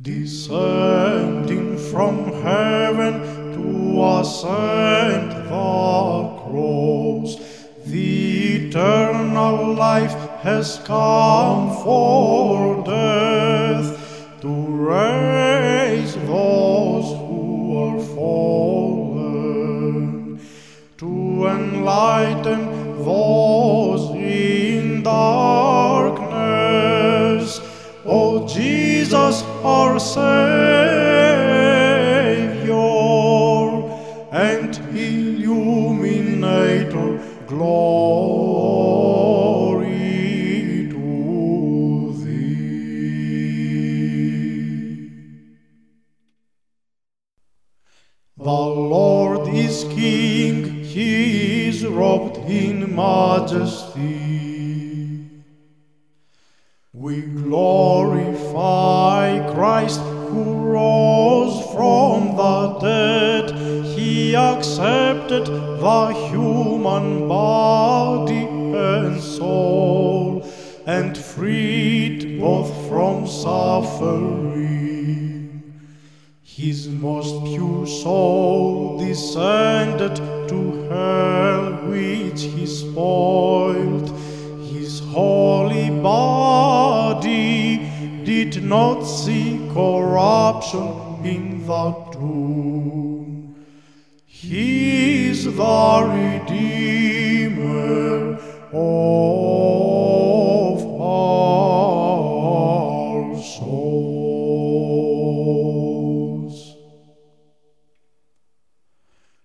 descending from heaven to ascend the cross. The eternal life has come for death to raise those who are fallen, to enlighten those our Savior and Illuminator, glory to Thee. The Lord is King, He is robed in majesty. He accepted the human body and soul and freed both from suffering. His most pure soul descended to hell, which he spoiled. His holy body did not see corruption in the tomb. He is the Redeemer of our souls.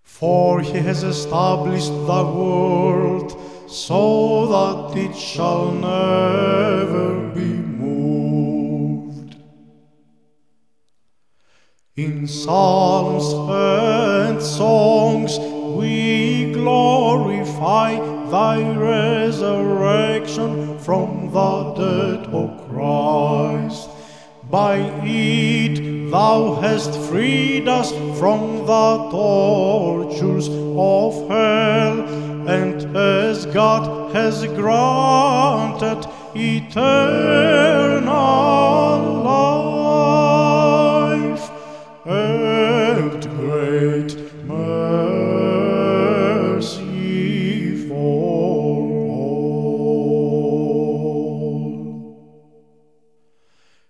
For he has established the world so that it shall never be In psalms and songs we glorify thy resurrection from the dead, O Christ. By it thou hast freed us from the tortures of hell, and as God has granted eternal life and great mercy for all.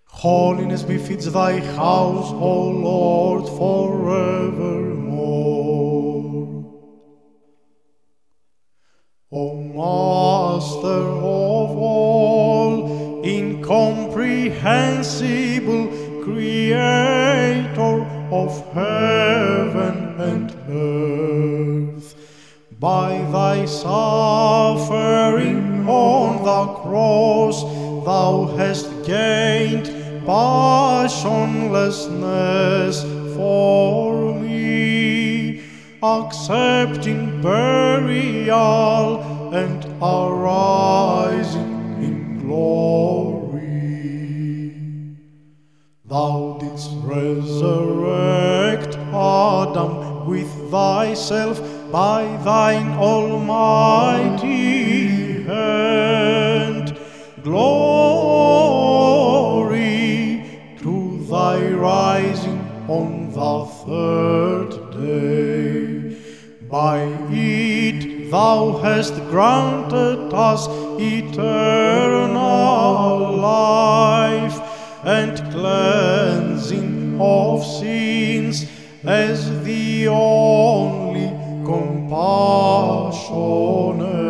Holiness befits thy house, O Lord, forevermore. O Master of all, incomprehensible Creator of heaven and earth, by thy suffering on the cross, thou hast gained passionlessness for me, accepting burial and arising in glory. Thou didst resurrect Adam with thyself by thine almighty hand. Glory to thy rising on the third day. By it thou hast granted us eternal life and cleansing of sins as the only compassionate